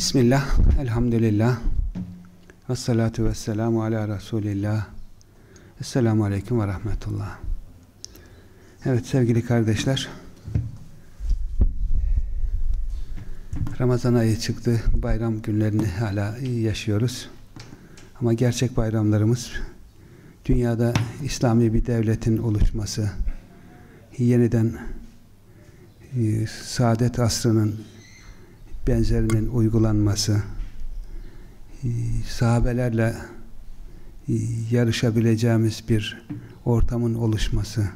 Bismillah, elhamdülillah, ve salatu ve selamu ala Resulillah. Esselamu Aleyküm ve Rahmetullah. Evet sevgili kardeşler, Ramazan ayı çıktı, bayram günlerini hala yaşıyoruz. Ama gerçek bayramlarımız, dünyada İslami bir devletin oluşması, yeniden e, saadet asrının benzerinin uygulanması, e, sahabelerle e, yarışabileceğimiz bir ortamın oluşması,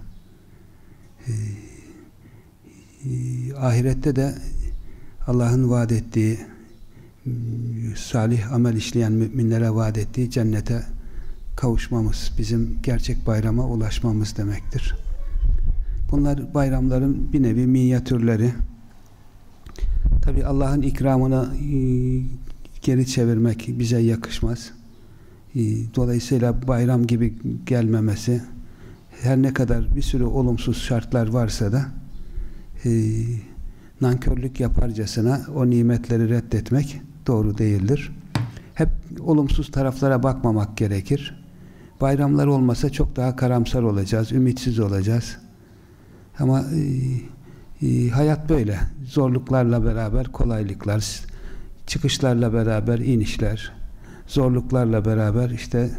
e, ahirette de Allah'ın vaat ettiği salih amel işleyen müminlere vaat ettiği cennete kavuşmamız, bizim gerçek bayrama ulaşmamız demektir. Bunlar bayramların bir nevi minyatürleri. Tabi Allah'ın ikramını e, geri çevirmek bize yakışmaz. E, dolayısıyla bayram gibi gelmemesi her ne kadar bir sürü olumsuz şartlar varsa da e, nankörlük yaparcasına o nimetleri reddetmek doğru değildir. Hep olumsuz taraflara bakmamak gerekir. Bayramlar olmasa çok daha karamsar olacağız, ümitsiz olacağız. Ama e, e, hayat böyle. Zorluklarla beraber kolaylıklar, çıkışlarla beraber inişler, zorluklarla beraber işte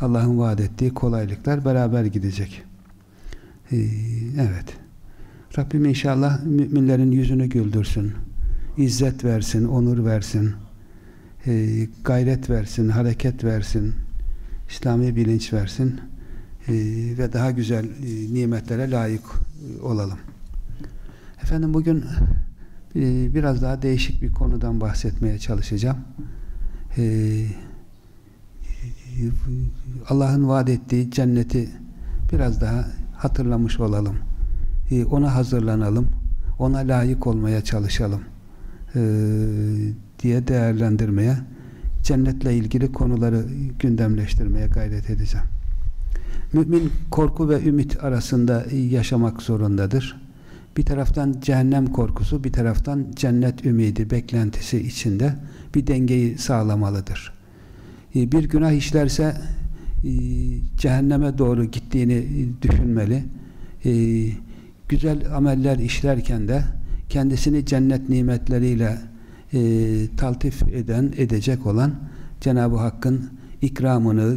Allah'ın vaat ettiği kolaylıklar beraber gidecek. E, evet. Rabbim inşallah müminlerin yüzünü güldürsün. İzzet versin, onur versin. E, gayret versin, hareket versin. İslami bilinç versin. Ve daha güzel e, nimetlere layık e, olalım. Efendim bugün e, biraz daha değişik bir konudan bahsetmeye çalışacağım. E, Allah'ın vaat ettiği cenneti biraz daha hatırlamış olalım. E, ona hazırlanalım. Ona layık olmaya çalışalım. Diye değerlendirmeye cennetle ilgili konuları gündemleştirmeye gayret edeceğim. Mümin korku ve ümit arasında yaşamak zorundadır. Bir taraftan cehennem korkusu, bir taraftan cennet ümidi, beklentisi içinde bir dengeyi sağlamalıdır. E, bir günah işlerse e, cehenneme doğru gittiğini düşünmeli. E, güzel ameller işlerken de kendisini cennet nimetleriyle taltif eden, edecek olan Cenab-ı Hakk'ın ikramını,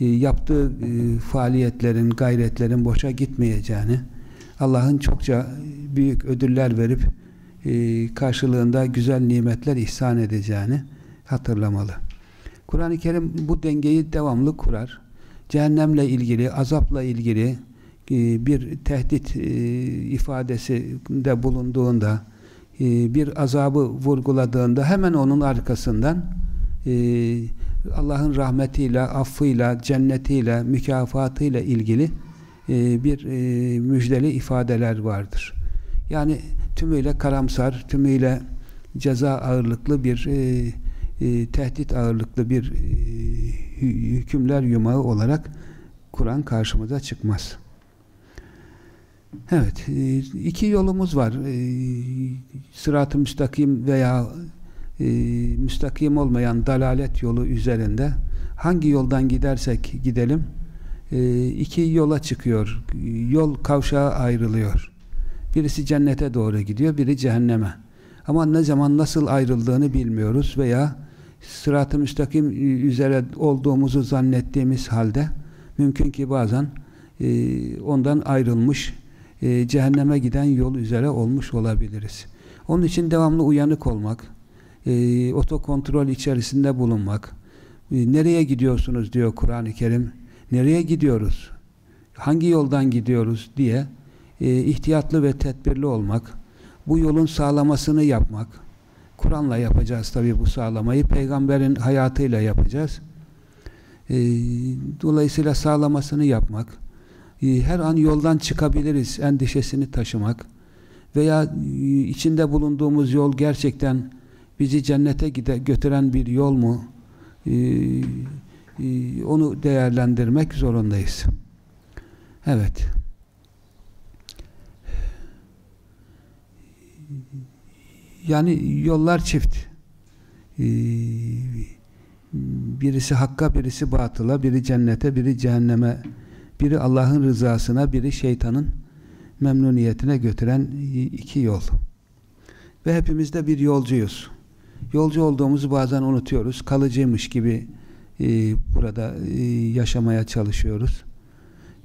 yaptığı faaliyetlerin, gayretlerin boşa gitmeyeceğini, Allah'ın çokça büyük ödüller verip e, karşılığında güzel nimetler ihsan edeceğini hatırlamalı. Kur'an-ı Kerim bu dengeyi devamlı kurar. Cehennemle ilgili, azapla ilgili e, bir tehdit e, ifadesi de bulunduğunda e, bir azabı vurguladığında hemen onun arkasından e, Allah'ın rahmetiyle, affıyla, cennetiyle, mükafatıyla ilgili e, bir e, müjdeli ifadeler vardır. Yani tümüyle karamsar, tümüyle ceza ağırlıklı bir e, tehdit ağırlıklı bir hükümler yumağı olarak Kur'an karşımıza çıkmaz. Evet, iki yolumuz var. E, Sırat-ı müstakim veya müstakim olmayan dalalet yolu üzerinde hangi yoldan gidersek gidelim iki yola çıkıyor. Yol kavşağa ayrılıyor. Birisi cennete doğru gidiyor, biri cehenneme. Ama ne zaman nasıl ayrıldığını bilmiyoruz veya sırat-ı müstakim üzere olduğumuzu zannettiğimiz halde mümkün ki bazen e, ondan ayrılmış e, cehenneme giden yol üzere olmuş olabiliriz. Onun için devamlı uyanık olmak, e, otokontrol içerisinde bulunmak, nereye gidiyorsunuz diyor Kur'an-ı Kerim nereye gidiyoruz, hangi yoldan gidiyoruz diye e, ihtiyatlı ve tedbirli olmak, bu yolun sağlamasını yapmak, Kur'an'la yapacağız tabi bu sağlamayı, peygamberin hayatıyla yapacağız. E, dolayısıyla sağlamasını yapmak, e, her an yoldan çıkabiliriz endişesini taşımak veya e, içinde bulunduğumuz yol gerçekten bizi cennete gide, götüren bir yol mu? E, onu değerlendirmek zorundayız. Evet. Yani yollar çift. Ee, birisi hakka, birisi batıla, biri cennete, biri cehenneme, biri Allah'ın rızasına, biri şeytanın memnuniyetine götüren iki yol. Ve hepimiz de bir yolcuyuz. Yolcu olduğumuzu bazen unutuyoruz. Kalıcıymış gibi e, burada e, yaşamaya çalışıyoruz.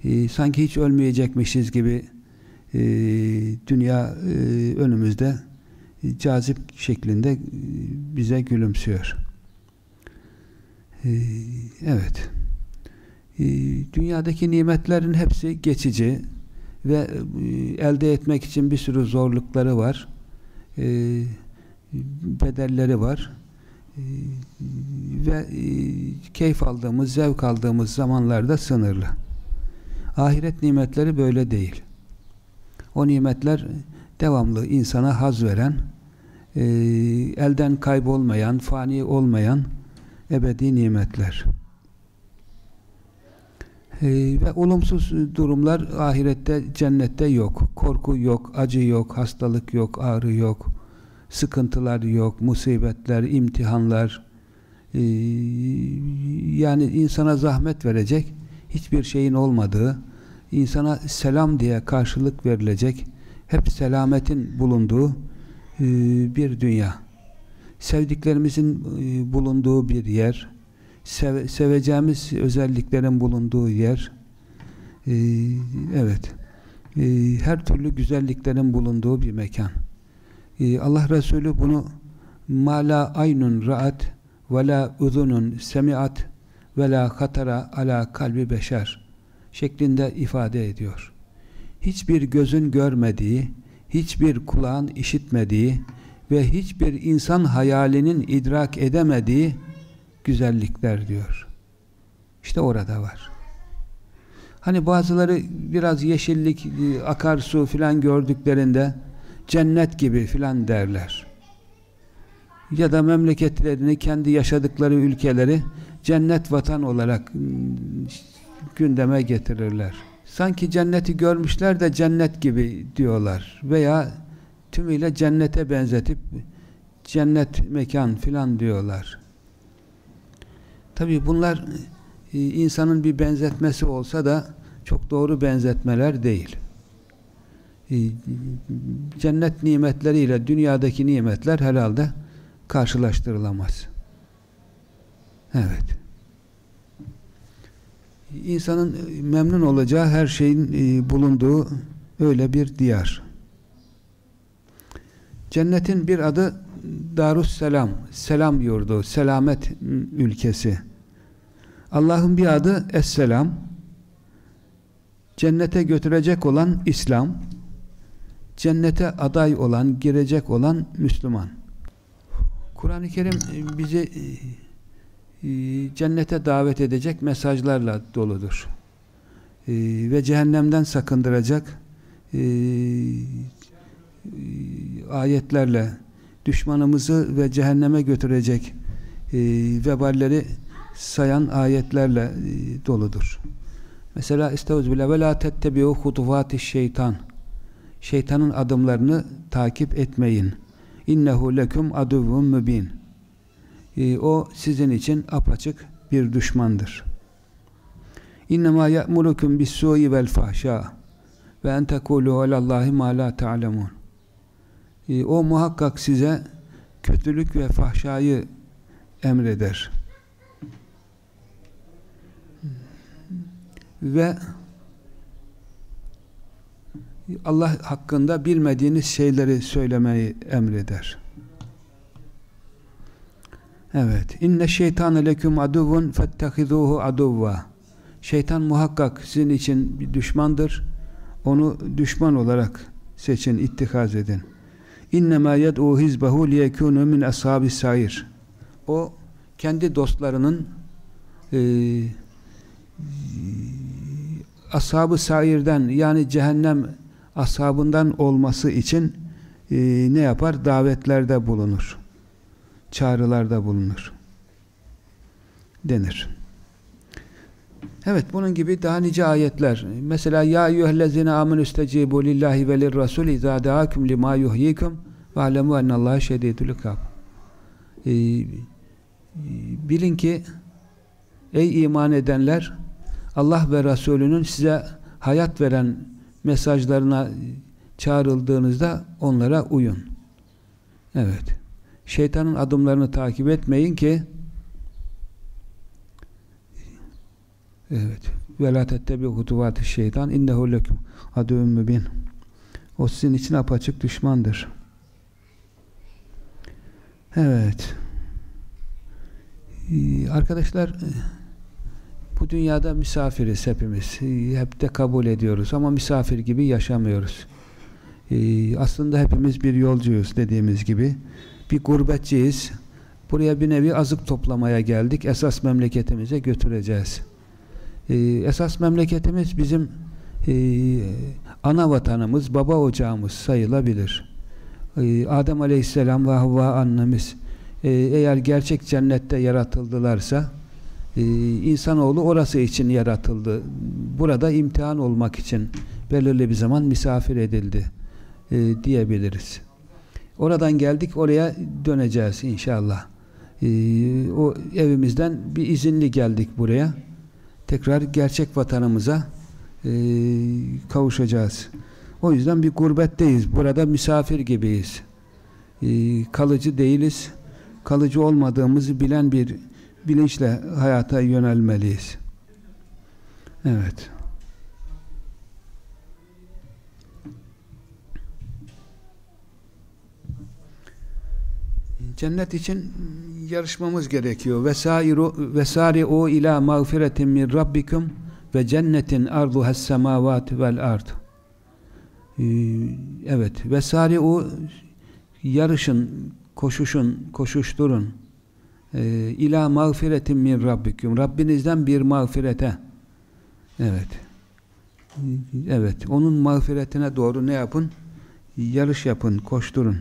E, sanki hiç ölmeyecekmişiz gibi e, dünya e, önümüzde cazip şeklinde bize gülümsüyor. E, evet. Dünyadaki nimetlerin hepsi geçici ve elde etmek için bir sürü zorlukları var. E, bedelleri var. Ve e, keyif aldığımız, zevk aldığımız zamanlarda sınırlı. Ahiret nimetleri böyle değil. O nimetler devamlı insana haz veren, e, elden kaybolmayan, fani olmayan ebedi nimetler. E, ve olumsuz durumlar ahirette, cennette yok. Korku yok, acı yok, hastalık yok, ağrı yok, sıkıntılar yok, musibetler, imtihanlar, e, yani insana zahmet verecek hiçbir şeyin olmadığı, insana selam diye karşılık verilecek, hep selametin bulunduğu e, bir dünya. Sevdiklerimizin e, bulunduğu bir yer, sev seveceğimiz özelliklerin bulunduğu yer, e, evet, her türlü güzelliklerin bulunduğu bir mekan. Allah Resulü bunu mala aynun raat ve la uzunun semiat ve la hatara ala kalbi beşer şeklinde ifade ediyor. Hiçbir gözün görmediği, hiçbir kulağın işitmediği ve hiçbir insan hayalinin idrak edemediği güzellikler diyor. İşte orada var. Hani bazıları biraz yeşillik, akarsu filan gördüklerinde cennet gibi filan derler. Ya da memleketlerini, kendi yaşadıkları ülkeleri cennet vatan olarak gündeme getirirler. Sanki cenneti görmüşler de cennet gibi diyorlar. Veya tümüyle cennete benzetip cennet mekan filan diyorlar. Tabi bunlar e, insanın bir benzetmesi olsa da çok doğru benzetmeler değil. E, cennet nimetleriyle dünyadaki nimetler herhalde karşılaştırılamaz. Evet insanın memnun olacağı her şeyin e, bulunduğu öyle bir diyar. Cennetin bir adı Darusselam, selam yurdu, selamet ülkesi. Allah'ın bir adı Esselam, cennete götürecek olan İslam, cennete aday olan, girecek olan Müslüman. Kur'an-ı Kerim e, bizi ee, cennete davet edecek mesajlarla doludur. Ve cehennemden sakındıracak e, ayetlerle düşmanımızı ve cehenneme götürecek e, veballeri sayan ayetlerle e, doludur. Mesela Estağfirullah ve la tettebi'u hutuvati şeytan. Şeytanın adımlarını takip etmeyin. İnnehu lekum aduvvun mübin e, o sizin için apaçık bir düşmandır. İnnemâ ya'murukum bis-sû'i vel fahşâ ve en tekûlû alallâhi mâ lâ ta'lemûn. E, o muhakkak size kötülük ve fahşayı emreder. Ve Allah hakkında bilmediğiniz şeyleri söylemeyi emreder. Evet. İnne şeytane leküm aduvun fettehizuhu aduvva. Şeytan muhakkak sizin için bir düşmandır. Onu düşman olarak seçin, ittikaz edin. İnnemâ yed'û hizbehu liyekûnû min ashâbis sair. O kendi dostlarının e, ashab-ı sairden yani cehennem ashabından olması için e, ne yapar? Davetlerde bulunur çağrılarda bulunur. Denir. Evet bunun gibi daha nice ayetler. Mesela ya eyyühellezine amen üstecibu lillahi ve lirrasul izâ deâküm limâ yuhyikum ve alemu ennallaha şedîdül ikab. e, bilin ki ey iman edenler Allah ve Resulünün size hayat veren mesajlarına çağrıldığınızda onlara uyun. Evet. Şeytanın adımlarını takip etmeyin ki Evet. Ve la tettebi şeytan innehu lekum aduvun mübin. O sizin için apaçık düşmandır. Evet. Ee, arkadaşlar bu dünyada misafiriz hepimiz. Ee, hep de kabul ediyoruz ama misafir gibi yaşamıyoruz. Ee, aslında hepimiz bir yolcuyuz dediğimiz gibi. Bir gurbetçiyiz. Buraya bir nevi azık toplamaya geldik. Esas memleketimize götüreceğiz. Esas memleketimiz bizim ana vatanımız, baba ocağımız sayılabilir. Adem Aleyhisselam ve Havva annemiz eğer gerçek cennette yaratıldılarsa e, insanoğlu orası için yaratıldı. Burada imtihan olmak için belirli bir zaman misafir edildi e, diyebiliriz. Oradan geldik oraya döneceğiz inşallah. E, o evimizden bir izinli geldik buraya. Tekrar gerçek vatanımıza e, kavuşacağız. O yüzden bir gurbetteyiz. Burada misafir gibiyiz. E, kalıcı değiliz. Kalıcı olmadığımızı bilen bir bilinçle hayata yönelmeliyiz. Evet. Cennet için yarışmamız gerekiyor. Vesairu vesari'u ila mağfiretin min rabbikum ve cennetin arduha semavati vel ard. Ee, evet. Vesari'u yarışın, koşuşun, koşuşturun ila mağfiretin min rabbiküm Rabbinizden bir mağfirete. Evet. Evet. Onun mağfiretine doğru ne yapın? yarış yapın, koşturun.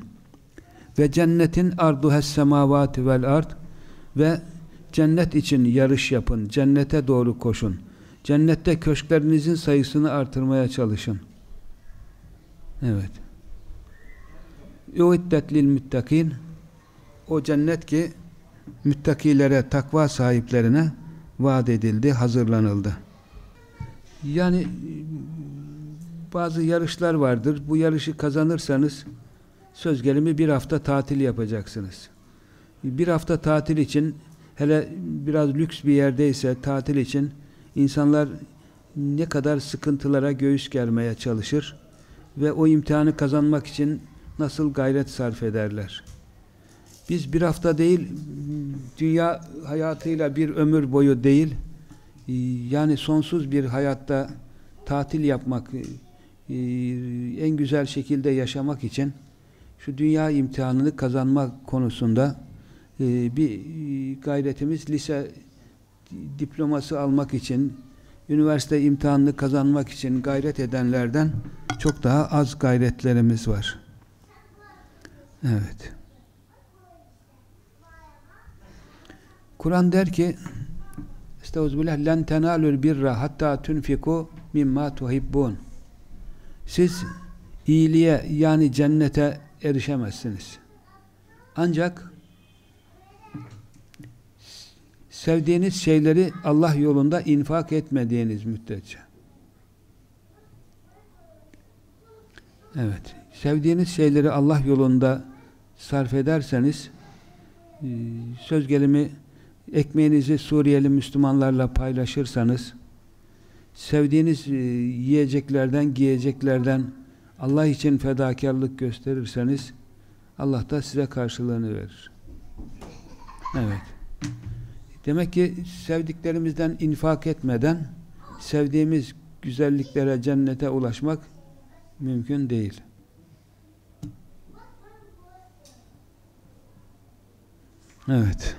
Ve cennetin arduhes semavati vel ard ve cennet için yarış yapın. Cennete doğru koşun. Cennette köşklerinizin sayısını artırmaya çalışın. Evet. Uiddet lil müttakin o cennet ki müttakilere, takva sahiplerine vaat edildi, hazırlanıldı. Yani bazı yarışlar vardır. Bu yarışı kazanırsanız söz gelimi bir hafta tatil yapacaksınız. Bir hafta tatil için hele biraz lüks bir yerdeyse tatil için insanlar ne kadar sıkıntılara göğüs germeye çalışır ve o imtihanı kazanmak için nasıl gayret sarf ederler. Biz bir hafta değil, dünya hayatıyla bir ömür boyu değil, yani sonsuz bir hayatta tatil yapmak, en güzel şekilde yaşamak için şu dünya imtihanını kazanmak konusunda bir gayretimiz lise diploması almak için, üniversite imtihanını kazanmak için gayret edenlerden çok daha az gayretlerimiz var. Evet. Kur'an der ki Estağfirullah len tenalul birra hatta tunfiku mimma tuhibbun. Siz iyiliğe yani cennete erişemezsiniz. Ancak sevdiğiniz şeyleri Allah yolunda infak etmediğiniz müddetçe. Evet. Sevdiğiniz şeyleri Allah yolunda sarf ederseniz söz gelimi ekmeğinizi Suriyeli Müslümanlarla paylaşırsanız sevdiğiniz e, yiyeceklerden, giyeceklerden Allah için fedakarlık gösterirseniz Allah da size karşılığını verir. Evet. Demek ki sevdiklerimizden infak etmeden sevdiğimiz güzelliklere, cennete ulaşmak mümkün değil. Evet.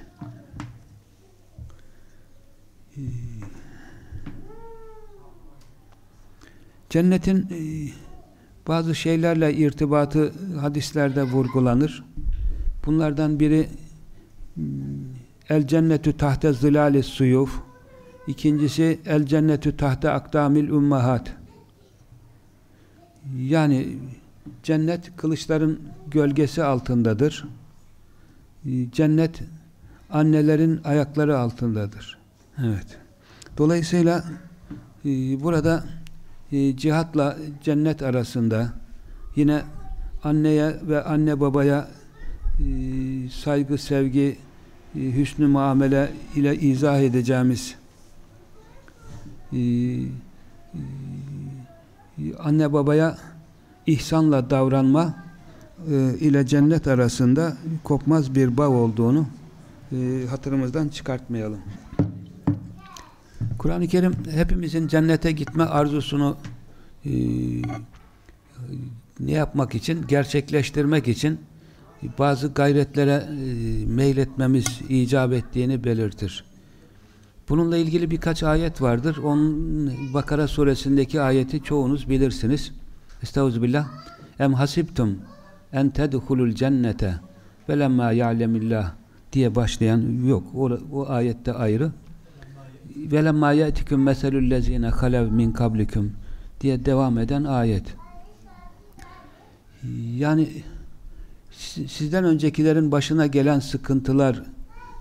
Cennetin e, bazı şeylerle irtibatı hadislerde vurgulanır. Bunlardan biri hmm, el cennetü tahte zilali suyuf ikincisi el cennetü tahte akdamil ummahat yani cennet kılıçların gölgesi altındadır cennet annelerin ayakları altındadır. Evet. Dolayısıyla e, burada e, cihatla cennet arasında yine anneye ve anne babaya e, saygı, sevgi, e, hüsnü muamele ile izah edeceğimiz e, e, anne babaya ihsanla davranma e, ile cennet arasında kopmaz bir bağ olduğunu e, hatırımızdan çıkartmayalım. Kur'an-ı Kerim hepimizin cennete gitme arzusunu e, ne yapmak için? Gerçekleştirmek için bazı gayretlere e, meyletmemiz icap ettiğini belirtir. Bununla ilgili birkaç ayet vardır. Onun Bakara suresindeki ayeti çoğunuz bilirsiniz. Estağfirullah. Em hasibtum en tedhulul cennete ve lemma ya'lemillah diye başlayan yok. O, o ayette ayrı. Ve lemma ya'tikum meselul lezine halev min kablikum diye devam eden ayet. Yani sizden öncekilerin başına gelen sıkıntılar,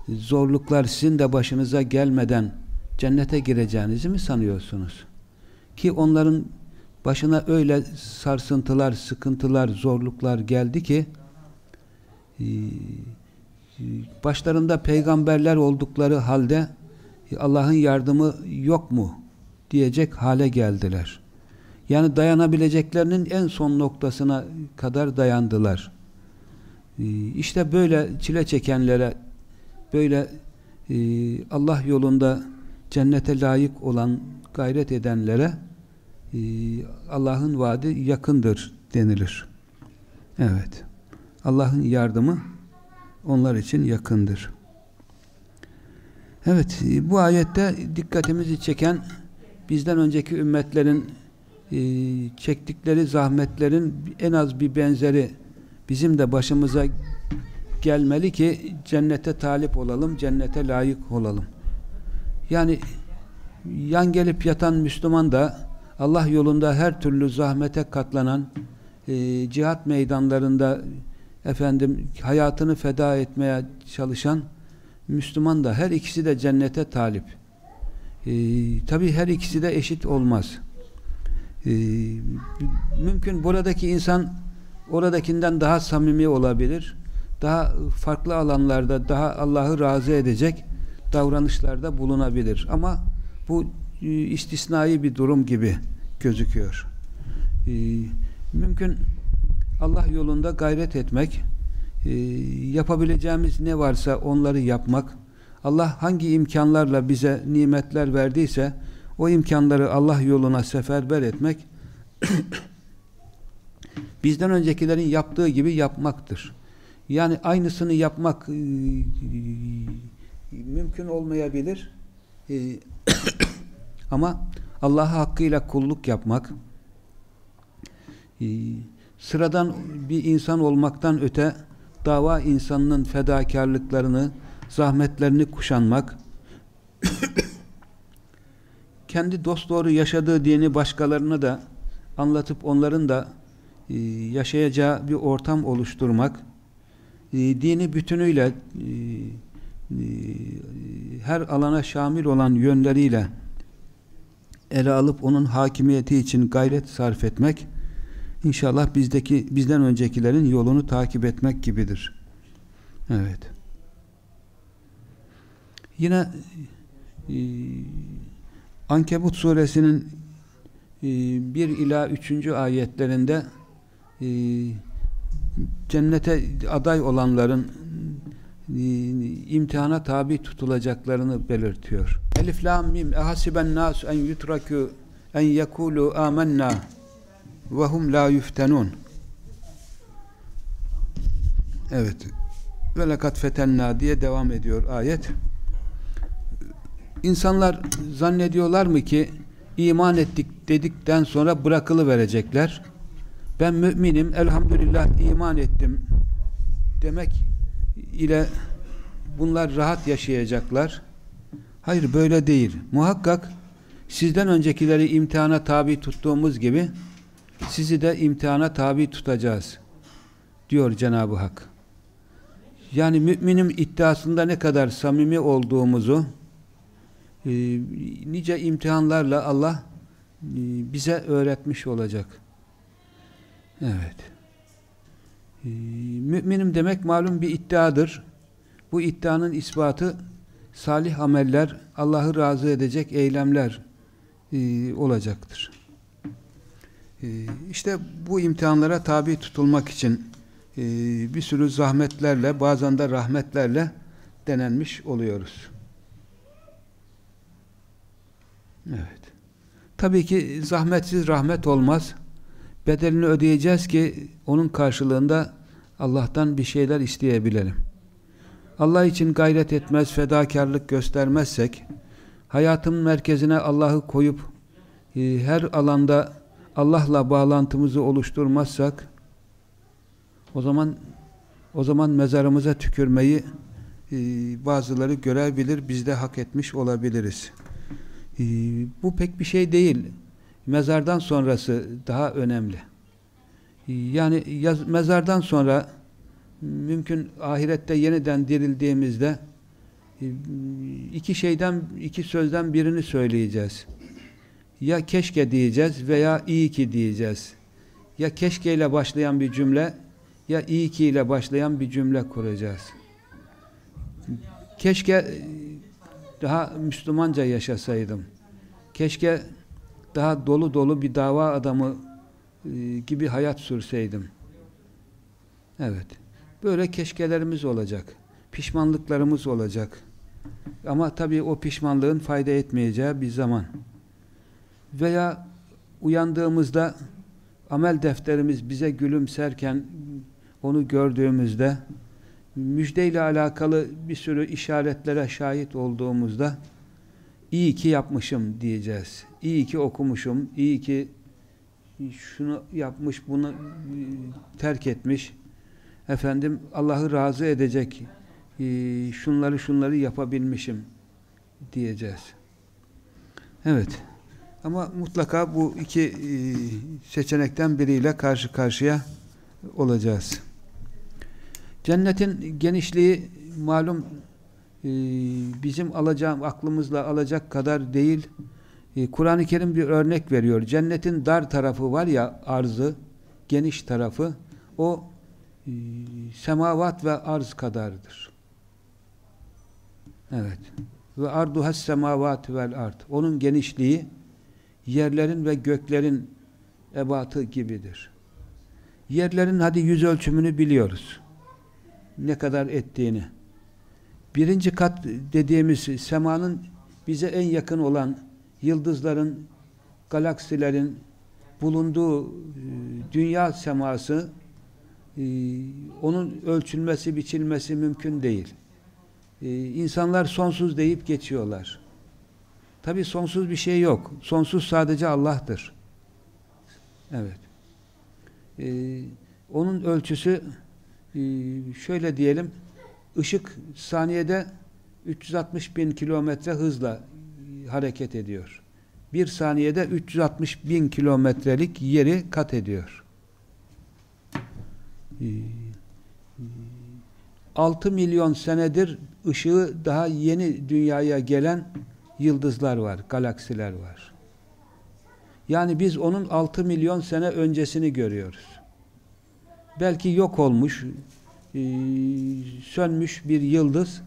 zorluklar sizin de başınıza gelmeden cennete gireceğinizi mi sanıyorsunuz? Ki onların başına öyle sarsıntılar, sıkıntılar, zorluklar geldi ki e, başlarında peygamberler oldukları halde Allah'ın yardımı yok mu diyecek hale geldiler. Yani dayanabileceklerinin en son noktasına kadar dayandılar. E, işte böyle çile çekenlere, böyle e, Allah yolunda cennete layık olan gayret edenlere Allah'ın vaadi yakındır denilir. Evet. Allah'ın yardımı onlar için yakındır. Evet, bu ayette dikkatimizi çeken bizden önceki ümmetlerin e, çektikleri zahmetlerin en az bir benzeri bizim de başımıza gelmeli ki cennete talip olalım, cennete layık olalım. Yani yan gelip yatan Müslüman da Allah yolunda her türlü zahmete katlanan e, cihat meydanlarında efendim hayatını feda etmeye çalışan Müslüman da her ikisi de cennete talip. E, Tabi her ikisi de eşit olmaz. E, mümkün buradaki insan oradakinden daha samimi olabilir. Daha farklı alanlarda daha Allah'ı razı edecek davranışlarda bulunabilir. Ama bu e, istisnai bir durum gibi gözüküyor. E, mümkün Allah yolunda gayret etmek, e, yapabileceğimiz ne varsa onları yapmak, Allah hangi imkanlarla bize nimetler verdiyse o imkanları Allah yoluna seferber etmek bizden öncekilerin yaptığı gibi yapmaktır. Yani aynısını yapmak mümkün olmayabilir. Ama Allah'a hakkıyla kulluk yapmak e, sıradan bir insan olmaktan öte dava insanının fedakarlıklarını zahmetlerini kuşanmak kendi dost doğru yaşadığı dini başkalarına da anlatıp onların da e, yaşayacağı bir ortam oluşturmak e, dini bütünüyle her alana şamil olan yönleriyle ele alıp onun hakimiyeti için gayret sarf etmek inşallah bizdeki bizden öncekilerin yolunu takip etmek gibidir. Evet. Yine e, Ankebut suresinin e, 1 ila 3. ayetlerinde e, cennete aday olanların e, imtihana tabi tutulacaklarını belirtiyor. Elif lam mim ehasiben nas en yutraku en yekulu amennâ ve hum la yuftenun. Evet. Ve lekad fetenna diye devam ediyor ayet. İnsanlar zannediyorlar mı ki iman ettik dedikten sonra bırakılı verecekler. Ben müminim, elhamdülillah iman ettim demek ile bunlar rahat yaşayacaklar. Hayır böyle değil. Muhakkak sizden öncekileri imtihana tabi tuttuğumuz gibi sizi de imtihana tabi tutacağız. Diyor Cenab-ı Hak. Yani müminim iddiasında ne kadar samimi olduğumuzu e, nice imtihanlarla Allah e, bize öğretmiş olacak. Evet. E, müminim demek malum bir iddiadır. Bu iddianın ispatı salih ameller, Allah'ı razı edecek eylemler e, olacaktır. E, işte bu imtihanlara tabi tutulmak için e, bir sürü zahmetlerle, bazen de rahmetlerle denenmiş oluyoruz. Evet. Tabii ki zahmetsiz rahmet olmaz. Bedelini ödeyeceğiz ki onun karşılığında Allah'tan bir şeyler isteyebilelim. Allah için gayret etmez, fedakarlık göstermezsek, hayatın merkezine Allah'ı koyup e, her alanda Allah'la bağlantımızı oluşturmazsak o zaman o zaman mezarımıza tükürmeyi e, bazıları görebilir, biz de hak etmiş olabiliriz. E, bu pek bir şey değil. Mezardan sonrası daha önemli. E, yani yaz, mezardan sonra mümkün ahirette yeniden dirildiğimizde e, iki şeyden, iki sözden birini söyleyeceğiz. Ya keşke diyeceğiz veya iyi ki diyeceğiz. Ya keşke ile başlayan bir cümle ya iyi ki ile başlayan bir cümle kuracağız. Keşke daha Müslümanca yaşasaydım. Keşke daha dolu dolu bir dava adamı e, gibi hayat sürseydim. Evet. Böyle keşkelerimiz olacak. Pişmanlıklarımız olacak. Ama tabii o pişmanlığın fayda etmeyeceği bir zaman. Veya uyandığımızda amel defterimiz bize gülümserken onu gördüğümüzde müjdeyle alakalı bir sürü işaretlere şahit olduğumuzda iyi ki yapmışım diyeceğiz. İyi ki okumuşum, iyi ki şunu yapmış, bunu terk etmiş. Efendim Allah'ı razı edecek şunları şunları yapabilmişim diyeceğiz. Evet. Ama mutlaka bu iki seçenekten biriyle karşı karşıya olacağız. Cennetin genişliği malum e, bizim alacağım aklımızla alacak kadar değil. E, Kur'an-ı Kerim bir örnek veriyor. Cennetin dar tarafı var ya arzı, geniş tarafı o e, semavat ve arz kadardır. Evet. Ve arduhas semavat vel ard. Onun genişliği yerlerin ve göklerin ebatı gibidir. Yerlerin hadi yüz ölçümünü biliyoruz ne kadar ettiğini. Birinci kat dediğimiz semanın bize en yakın olan yıldızların, galaksilerin bulunduğu e, dünya seması e, onun ölçülmesi, biçilmesi mümkün değil. E, insanlar sonsuz deyip geçiyorlar. Tabi sonsuz bir şey yok. Sonsuz sadece Allah'tır. Evet. Onun ölçüsü ee, şöyle diyelim ışık saniyede 360 bin kilometre hızla hareket ediyor. Bir saniyede 360 bin kilometrelik yeri kat ediyor. 6 ee, milyon senedir ışığı daha yeni dünyaya gelen yıldızlar var, galaksiler var. Yani biz onun 6 milyon sene öncesini görüyoruz belki yok olmuş, e, sönmüş bir yıldız.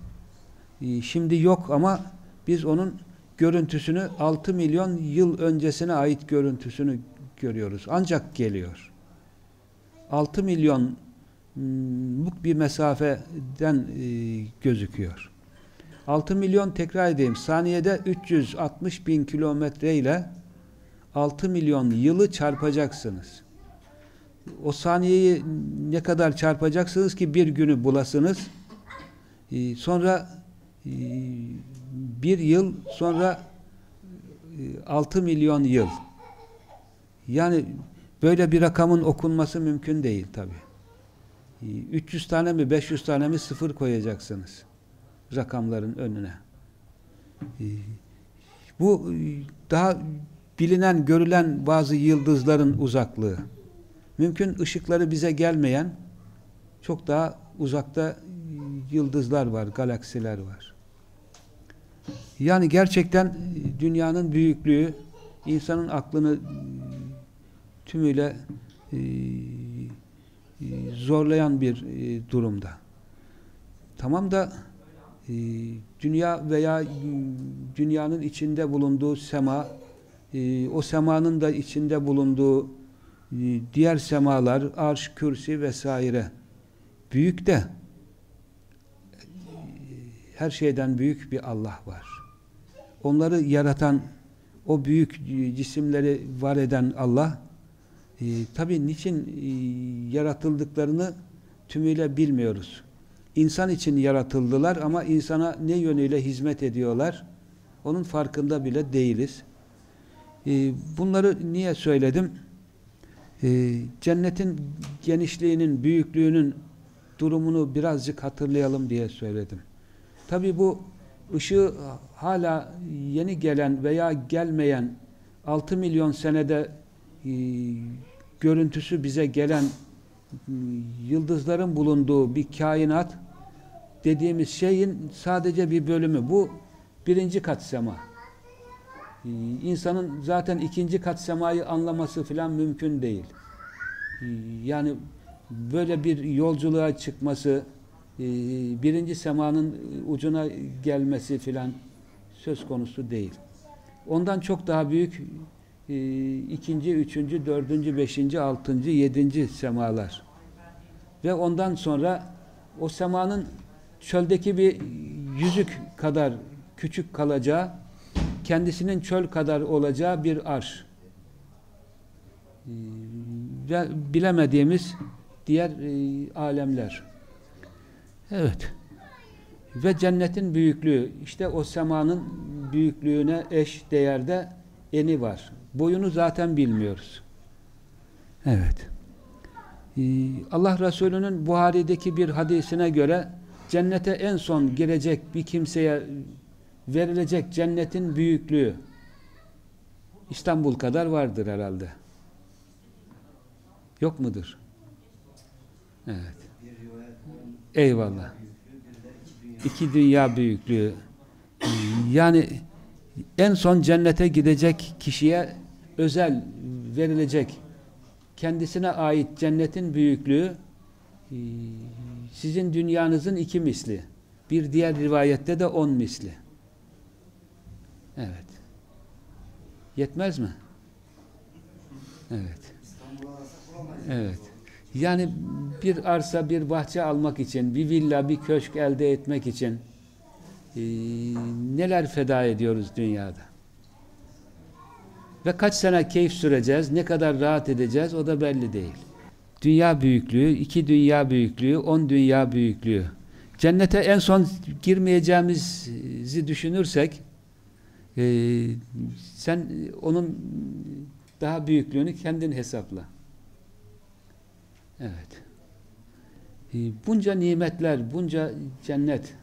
E, şimdi yok ama biz onun görüntüsünü 6 milyon yıl öncesine ait görüntüsünü görüyoruz. Ancak geliyor. 6 milyon bir mesafeden e, gözüküyor. 6 milyon tekrar edeyim. Saniyede 360 bin kilometre ile 6 milyon yılı çarpacaksınız o saniyeyi ne kadar çarpacaksınız ki bir günü bulasınız. Ee, sonra e, bir yıl sonra e, 6 milyon yıl. Yani böyle bir rakamın okunması mümkün değil tabi. E, 300 tane mi 500 tane mi sıfır koyacaksınız rakamların önüne. E, bu e, daha bilinen, görülen bazı yıldızların uzaklığı mümkün ışıkları bize gelmeyen çok daha uzakta yıldızlar var, galaksiler var. Yani gerçekten dünyanın büyüklüğü insanın aklını tümüyle e, zorlayan bir e, durumda. Tamam da e, dünya veya dünyanın içinde bulunduğu sema e, o semanın da içinde bulunduğu e, diğer semalar, arş, kürsi vesaire büyük de her şeyden büyük bir Allah var. Onları yaratan o büyük cisimleri var eden Allah e, tabi niçin yaratıldıklarını tümüyle bilmiyoruz. İnsan için yaratıldılar ama insana ne yönüyle hizmet ediyorlar onun farkında bile değiliz. E, bunları niye söyledim? E, cennetin genişliğinin, büyüklüğünün durumunu birazcık hatırlayalım diye söyledim. Tabi bu ışığı hala yeni gelen veya gelmeyen 6 milyon senede e, görüntüsü bize gelen e, yıldızların bulunduğu bir kainat dediğimiz şeyin sadece bir bölümü. Bu birinci kat sema. E, insanın zaten ikinci kat semayı anlaması filan mümkün değil. E, yani böyle bir yolculuğa çıkması, e, birinci semanın ucuna gelmesi filan söz konusu değil. Ondan çok daha büyük ikinci, üçüncü, dördüncü, beşinci, altıncı, yedinci semalar. Ve ondan sonra o semanın çöldeki bir yüzük kadar küçük kalacağı, kendisinin çöl kadar olacağı bir arş. E, ve bilemediğimiz diğer e, alemler. Evet. Ve cennetin büyüklüğü, işte o semanın büyüklüğüne eş değerde eni var. Boyunu zaten bilmiyoruz. Evet. Ee, Allah Resulü'nün Buhari'deki bir hadisine göre cennete en son girecek bir kimseye verilecek cennetin büyüklüğü İstanbul kadar vardır herhalde. Yok mudur? Evet. Eyvallah. İki dünya büyüklüğü. Yani en son cennete gidecek kişiye özel verilecek kendisine ait cennetin büyüklüğü sizin dünyanızın iki misli. Bir diğer rivayette de on misli. Evet. Yetmez mi? Evet. Evet. Yani bir arsa, bir bahçe almak için, bir villa, bir köşk elde etmek için e, neler feda ediyoruz dünyada. Ve kaç sene keyif süreceğiz, ne kadar rahat edeceğiz o da belli değil. Dünya büyüklüğü, iki dünya büyüklüğü, on dünya büyüklüğü. Cennete en son girmeyeceğimizi düşünürsek e, sen onun daha büyüklüğünü kendin hesapla. Evet. E, bunca nimetler, bunca cennet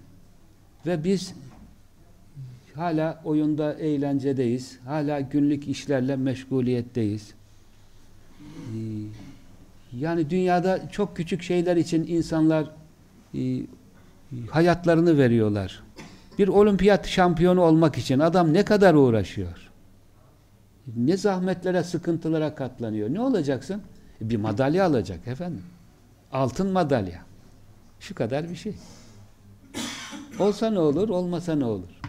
ve biz hala oyunda, eğlencedeyiz. Hala günlük işlerle meşguliyetteyiz. Yani dünyada çok küçük şeyler için insanlar e, hayatlarını veriyorlar. Bir olimpiyat şampiyonu olmak için adam ne kadar uğraşıyor? Ne zahmetlere, sıkıntılara katlanıyor. Ne olacaksın? Bir madalya alacak efendim. Altın madalya. Şu kadar bir şey. Olsa ne olur, olmasa ne olur?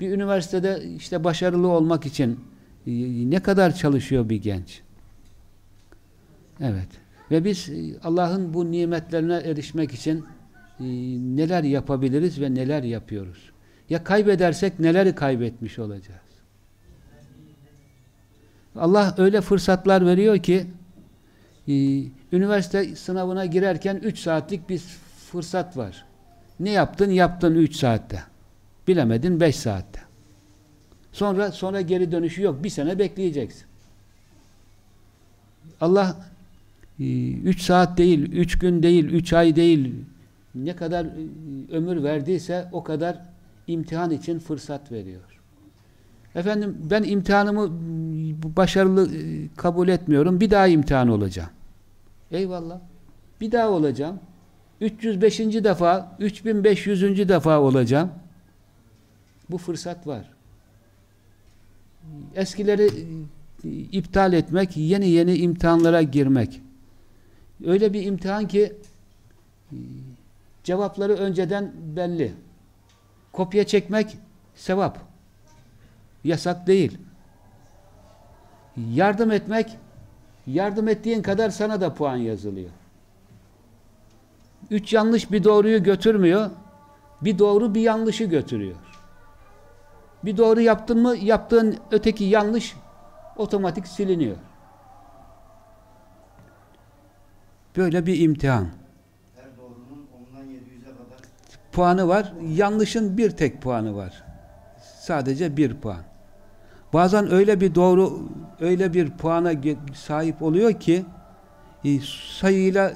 Bir üniversitede işte başarılı olmak için e, ne kadar çalışıyor bir genç? Evet. Ve biz e, Allah'ın bu nimetlerine erişmek için e, neler yapabiliriz ve neler yapıyoruz? Ya kaybedersek neleri kaybetmiş olacağız? Allah öyle fırsatlar veriyor ki üniversite sınavına girerken 3 saatlik bir fırsat var. Ne yaptın? Yaptın 3 saatte. Bilemedin 5 saatte. Sonra sonra geri dönüşü yok. Bir sene bekleyeceksin. Allah 3 e, saat değil, 3 gün değil, 3 ay değil ne kadar e, ömür verdiyse o kadar imtihan için fırsat veriyor. Efendim ben imtihanımı başarılı e, kabul etmiyorum. Bir daha imtihan olacağım. Eyvallah. Bir daha olacağım. 305. defa, 3500. defa olacağım. Bu fırsat var. Eskileri e, iptal etmek, yeni yeni imtihanlara girmek. Öyle bir imtihan ki e, cevapları önceden belli. Kopya çekmek sevap. Yasak değil. Yardım etmek yardım ettiğin kadar sana da puan yazılıyor. Üç yanlış bir doğruyu götürmüyor. Bir doğru bir yanlışı götürüyor. Bir doğru yaptın mı yaptığın öteki yanlış otomatik siliniyor. Böyle bir imtihan. Her doğrunun ondan 700'e kadar Puanı var. Yanlışın bir tek puanı var. Sadece bir puan. Bazen öyle bir doğru, öyle bir puana sahip oluyor ki e, sayıyla e,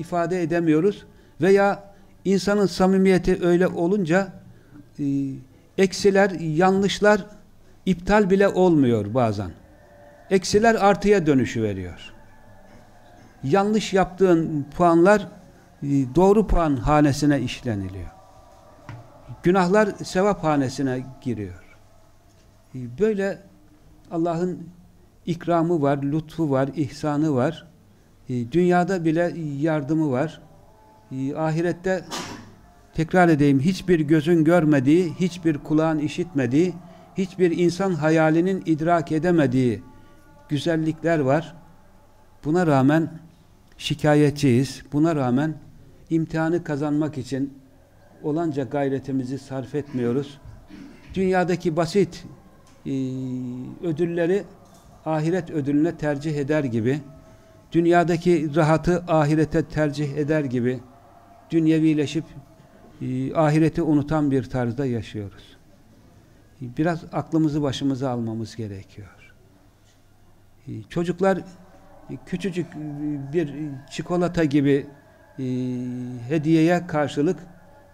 ifade edemiyoruz veya insanın samimiyeti öyle olunca e, eksiler, yanlışlar iptal bile olmuyor bazen. Eksiler artıya dönüşü veriyor. Yanlış yaptığın puanlar e, doğru puan hanesine işleniliyor. Günahlar sevap hanesine giriyor. E, Böyle Allah'ın ikramı var, lütfu var, ihsanı var. E, Dünyada bile yardımı var. Ahirette tekrar edeyim hiçbir gözün görmediği, hiçbir kulağın işitmediği, hiçbir insan hayalinin idrak edemediği güzellikler var. Buna rağmen şikayetçiyiz. Buna rağmen imtihanı kazanmak için olanca gayretimizi sarf etmiyoruz. Dünyadaki basit e, ödülleri ahiret ödülüne tercih eder gibi, dünyadaki rahatı ahirete tercih eder gibi dünyevileşip e, ahireti unutan bir tarzda yaşıyoruz. Biraz aklımızı başımıza almamız gerekiyor. E, Çocuklar küçücük e, bir çikolata gibi e, hediyeye karşılık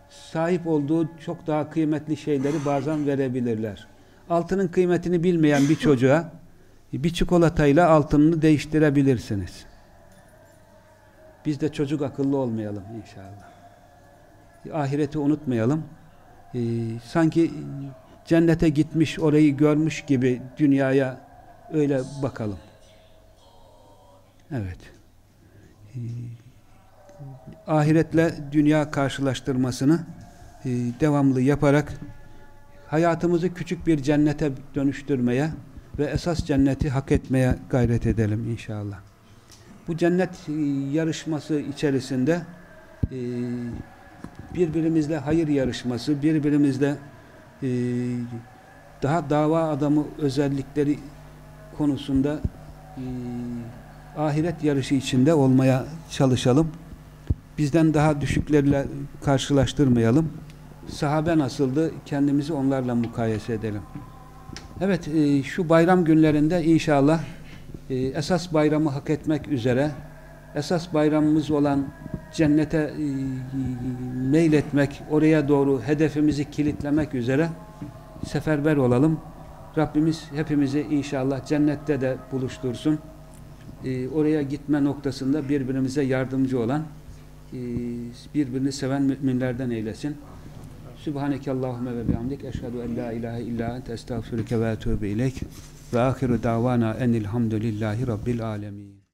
sahip olduğu çok daha kıymetli şeyleri bazen verebilirler. Altının kıymetini bilmeyen bir çocuğa bir çikolatayla altınını değiştirebilirsiniz. Biz de çocuk akıllı olmayalım inşallah. Ahireti unutmayalım. Ee, sanki cennete gitmiş, orayı görmüş gibi dünyaya öyle bakalım. Evet. Ee, ahiretle dünya karşılaştırmasını e, devamlı yaparak hayatımızı küçük bir cennete dönüştürmeye ve esas cenneti hak etmeye gayret edelim inşallah. Bu cennet e, yarışması içerisinde e, birbirimizle hayır yarışması, birbirimizle daha dava adamı özellikleri konusunda e, ahiret yarışı içinde olmaya çalışalım. Bizden daha düşüklerle karşılaştırmayalım. Sahabe nasıldı? Kendimizi onlarla mukayese edelim. Evet, e, şu bayram günlerinde inşallah e, esas bayramı hak etmek üzere esas bayramımız olan cennete e, meyletmek, oraya doğru hedefimizi kilitlemek üzere seferber olalım. Rabbimiz hepimizi inşallah cennette de buluştursun. Ee, oraya gitme noktasında birbirimize yardımcı olan e, birbirini seven müminlerden eylesin. Sübhaneke Allahümme ve bihamdik. Eşhedü en la ilahe illa ente estağfirüke ve etûbü ileyk. Ve ahiru davana enilhamdülillahi rabbil alemin.